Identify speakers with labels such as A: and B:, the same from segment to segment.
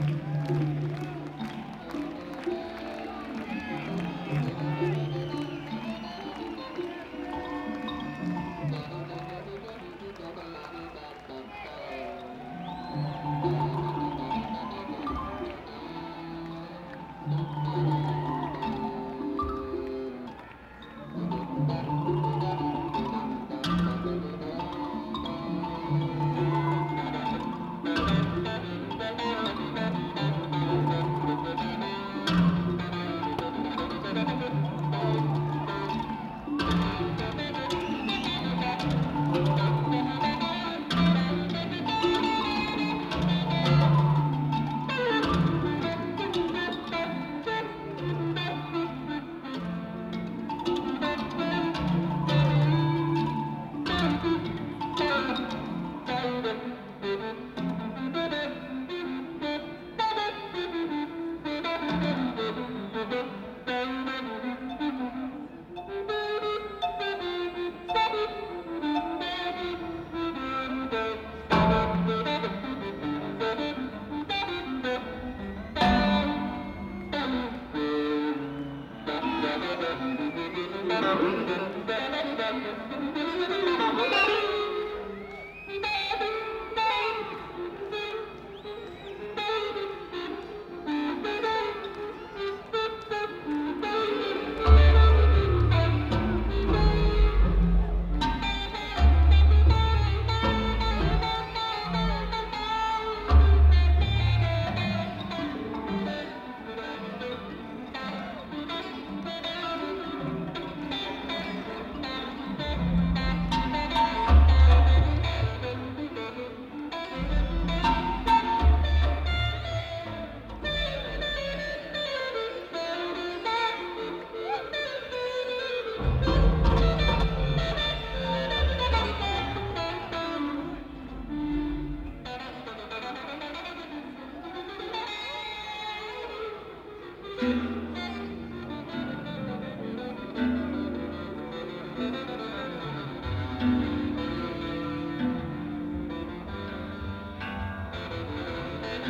A: Thank you.
B: Thank you.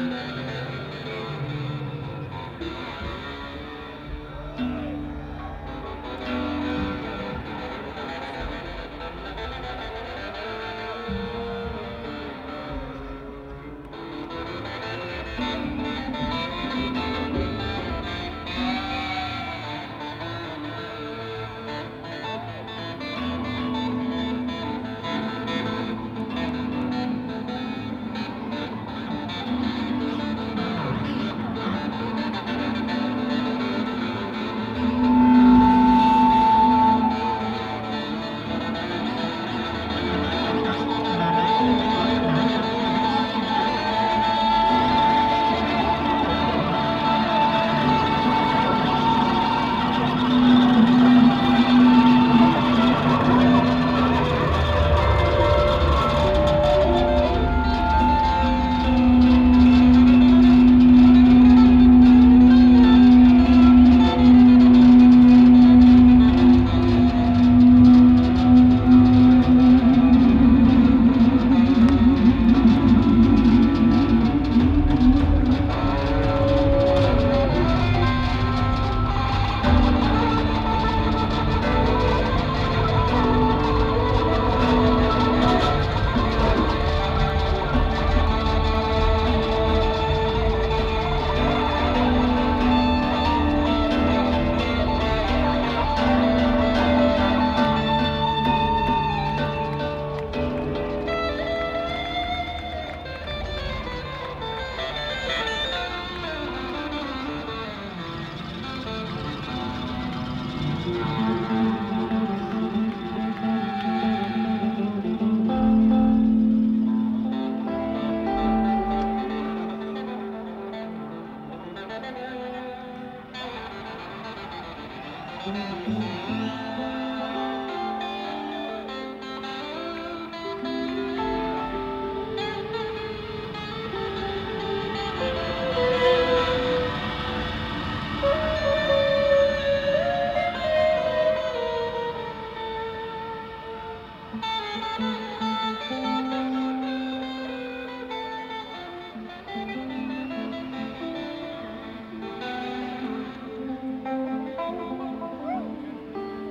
B: Música